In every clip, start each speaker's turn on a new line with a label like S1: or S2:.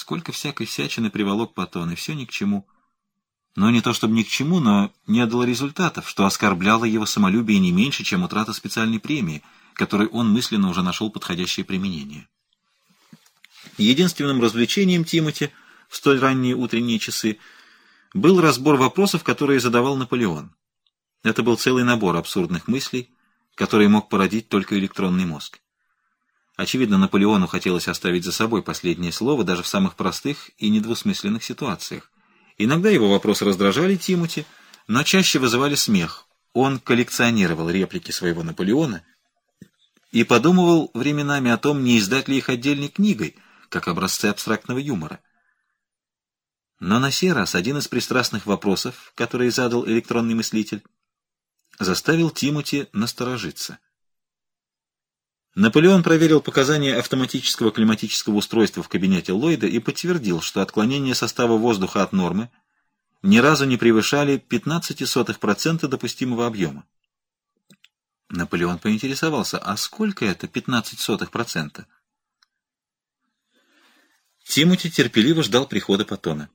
S1: Сколько всякой всячины приволок Патон, и все ни к чему. Но не то чтобы ни к чему, но не дало результатов, что оскорбляло его самолюбие не меньше, чем утрата специальной премии, которой он мысленно уже нашел подходящее применение. Единственным развлечением Тимоти в столь ранние утренние часы был разбор вопросов, которые задавал Наполеон. Это был целый набор абсурдных мыслей, которые мог породить только электронный мозг. Очевидно, Наполеону хотелось оставить за собой последнее слово даже в самых простых и недвусмысленных ситуациях. Иногда его вопросы раздражали Тимоти, но чаще вызывали смех. Он коллекционировал реплики своего Наполеона и подумывал временами о том, не издать ли их отдельной книгой, как образцы абстрактного юмора. Но на сей раз один из пристрастных вопросов, который задал электронный мыслитель, заставил Тимоти насторожиться. Наполеон проверил показания автоматического климатического устройства в кабинете Ллойда и подтвердил, что отклонения состава воздуха от нормы ни разу не превышали 0,15% допустимого объема. Наполеон поинтересовался, а сколько это 0,15%? Тимоти терпеливо ждал прихода Патона.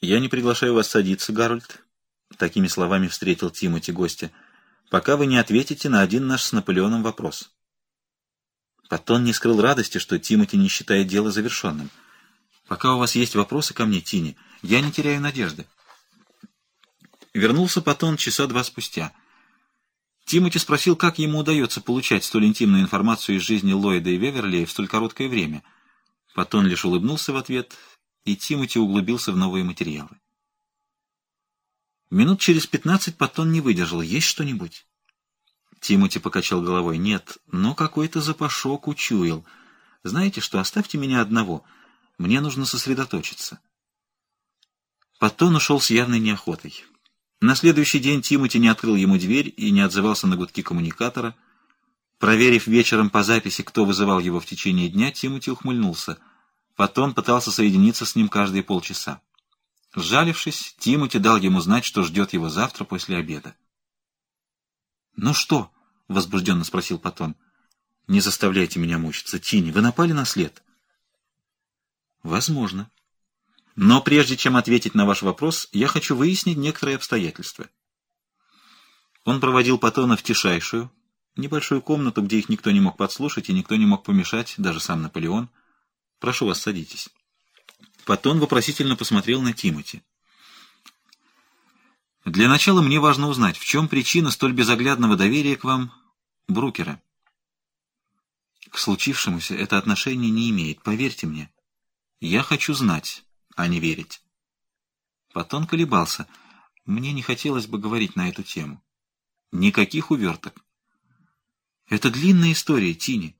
S1: «Я не приглашаю вас садиться, Гарольд», — такими словами встретил Тимоти гостя, — пока вы не ответите на один наш с Наполеоном вопрос. Паттон не скрыл радости, что Тимоти не считает дело завершенным. Пока у вас есть вопросы ко мне, Тини, я не теряю надежды. Вернулся Паттон часа два спустя. Тимоти спросил, как ему удается получать столь интимную информацию из жизни Ллойда и Веверли в столь короткое время. Паттон лишь улыбнулся в ответ, и Тимоти углубился в новые материалы. Минут через пятнадцать Паттон не выдержал. Есть что-нибудь? Тимоти покачал головой. Нет, но какой-то запашок учуял. Знаете что, оставьте меня одного. Мне нужно сосредоточиться. Паттон ушел с явной неохотой. На следующий день Тимоти не открыл ему дверь и не отзывался на гудки коммуникатора. Проверив вечером по записи, кто вызывал его в течение дня, Тимоти ухмыльнулся. Потом пытался соединиться с ним каждые полчаса. Сжалившись, Тимоти дал ему знать, что ждет его завтра после обеда. «Ну что?» — возбужденно спросил Патон. «Не заставляйте меня мучиться, Тини. Вы напали на след?» «Возможно. Но прежде чем ответить на ваш вопрос, я хочу выяснить некоторые обстоятельства». Он проводил Патона в тишайшую, небольшую комнату, где их никто не мог подслушать и никто не мог помешать, даже сам Наполеон. «Прошу вас, садитесь». Потом вопросительно посмотрел на Тимати. «Для начала мне важно узнать, в чем причина столь безоглядного доверия к вам, Брукера?» «К случившемуся это отношение не имеет, поверьте мне. Я хочу знать, а не верить». Потом колебался. Мне не хотелось бы говорить на эту тему. Никаких уверток. Это длинная история, Тини.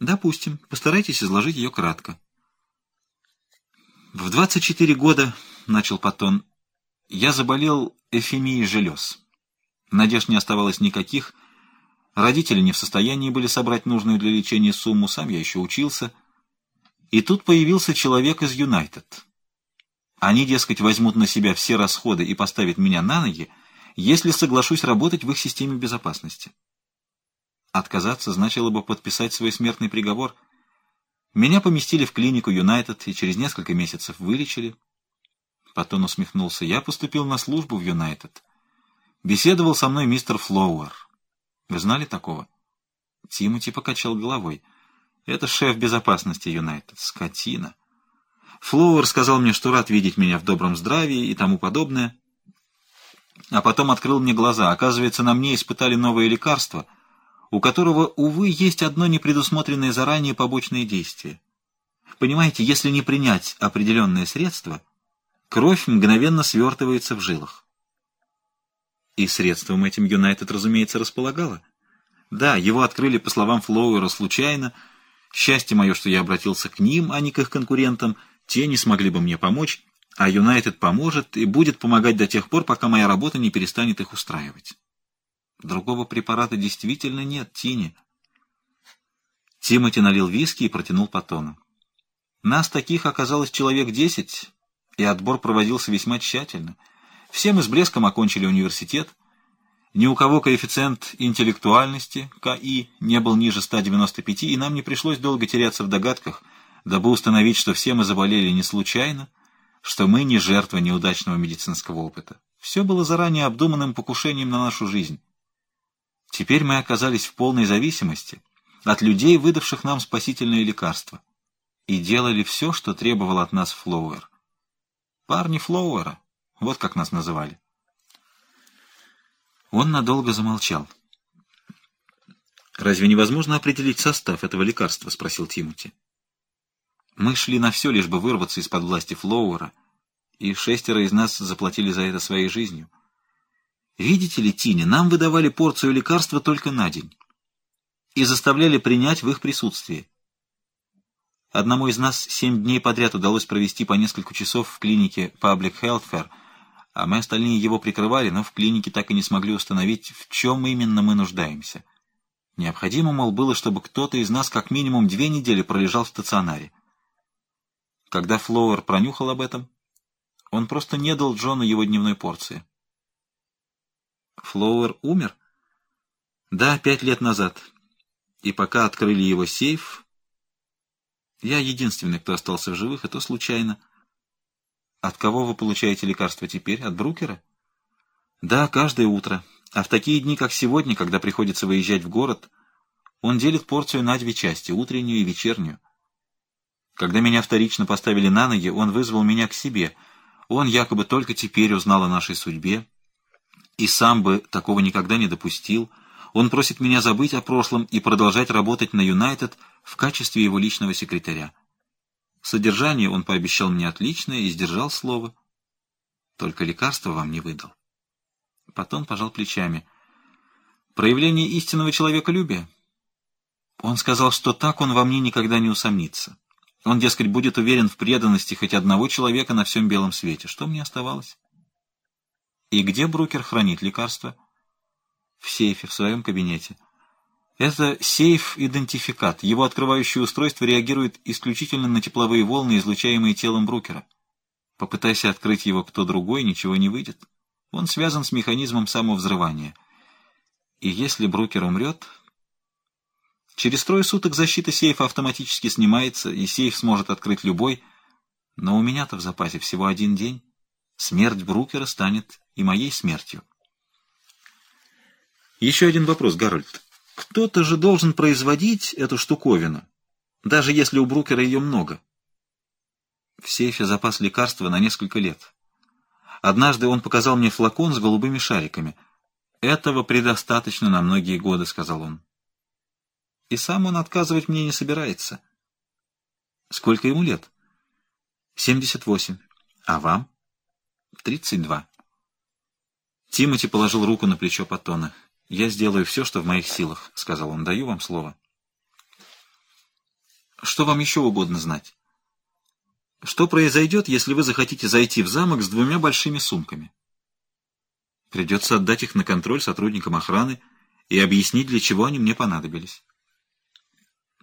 S1: Допустим, постарайтесь изложить ее кратко. В 24 года, — начал Патон, — я заболел эфемией желез. Надежд не оставалось никаких. Родители не в состоянии были собрать нужную для лечения сумму, сам я еще учился. И тут появился человек из Юнайтед. Они, дескать, возьмут на себя все расходы и поставят меня на ноги, если соглашусь работать в их системе безопасности. Отказаться значило бы подписать свой смертный приговор — меня поместили в клинику Юнайтед и через несколько месяцев вылечили. Потом усмехнулся. Я поступил на службу в Юнайтед. Беседовал со мной мистер Флоуэр. Вы знали такого? Тимоти покачал головой. Это шеф безопасности Юнайтед. Скотина. Флоуэр сказал мне, что рад видеть меня в добром здравии и тому подобное. А потом открыл мне глаза. Оказывается, на мне испытали новое лекарство — у которого, увы, есть одно непредусмотренное заранее побочное действие. Понимаете, если не принять определенное средство, кровь мгновенно свертывается в жилах. И средством этим Юнайтед, разумеется, располагала. Да, его открыли, по словам Флоуэра, случайно. Счастье мое, что я обратился к ним, а не к их конкурентам. Те не смогли бы мне помочь, а Юнайтед поможет и будет помогать до тех пор, пока моя работа не перестанет их устраивать. Другого препарата действительно нет, Тини. Тимоти налил виски и протянул Патону. Нас таких оказалось человек десять, и отбор проводился весьма тщательно. Все мы с блеском окончили университет. Ни у кого коэффициент интеллектуальности, КИ, не был ниже 195, и нам не пришлось долго теряться в догадках, дабы установить, что все мы заболели не случайно, что мы не жертва неудачного медицинского опыта. Все было заранее обдуманным покушением на нашу жизнь. Теперь мы оказались в полной зависимости от людей, выдавших нам спасительные лекарства, и делали все, что требовал от нас Флоуэр. Парни Флоуэра, вот как нас называли. Он надолго замолчал. «Разве невозможно определить состав этого лекарства?» — спросил Тимоти. «Мы шли на все, лишь бы вырваться из-под власти Флоуэра, и шестеро из нас заплатили за это своей жизнью. Видите ли, Тини, нам выдавали порцию лекарства только на день и заставляли принять в их присутствии. Одному из нас семь дней подряд удалось провести по несколько часов в клинике Public Health Fair, а мы остальные его прикрывали, но в клинике так и не смогли установить, в чем именно мы нуждаемся. Необходимо, мол, было, чтобы кто-то из нас как минимум две недели пролежал в стационаре. Когда Флоуэр пронюхал об этом, он просто не дал Джону его дневной порции. Флоуэр умер? Да, пять лет назад. И пока открыли его сейф, я единственный, кто остался в живых, и то случайно. От кого вы получаете лекарства теперь? От Брукера? Да, каждое утро. А в такие дни, как сегодня, когда приходится выезжать в город, он делит порцию на две части, утреннюю и вечернюю. Когда меня вторично поставили на ноги, он вызвал меня к себе. Он якобы только теперь узнал о нашей судьбе, и сам бы такого никогда не допустил. Он просит меня забыть о прошлом и продолжать работать на Юнайтед в качестве его личного секретаря. Содержание он пообещал мне отличное и сдержал слово. Только лекарства вам не выдал. Потом пожал плечами. Проявление истинного человеколюбия. Он сказал, что так он во мне никогда не усомнится. Он, дескать, будет уверен в преданности хоть одного человека на всем белом свете. Что мне оставалось? И где Брукер хранит лекарства? В сейфе, в своем кабинете. Это сейф-идентификат. Его открывающее устройство реагирует исключительно на тепловые волны, излучаемые телом Брукера. Попытайся открыть его кто другой, ничего не выйдет. Он связан с механизмом самовзрывания. И если Брукер умрет, через трое суток защита сейфа автоматически снимается, и сейф сможет открыть любой, но у меня-то в запасе всего один день. Смерть Брукера станет и моей смертью. Еще один вопрос, Гарольд. Кто-то же должен производить эту штуковину, даже если у Брукера ее много. В сейфе запас лекарства на несколько лет. Однажды он показал мне флакон с голубыми шариками. «Этого предостаточно на многие годы», — сказал он. И сам он отказывать мне не собирается. Сколько ему лет? Семьдесят восемь. А вам? Тридцать два. Тимоти положил руку на плечо Паттона. «Я сделаю все, что в моих силах», — сказал он. «Даю вам слово». «Что вам еще угодно знать?» «Что произойдет, если вы захотите зайти в замок с двумя большими сумками?» «Придется отдать их на контроль сотрудникам охраны и объяснить, для чего они мне понадобились».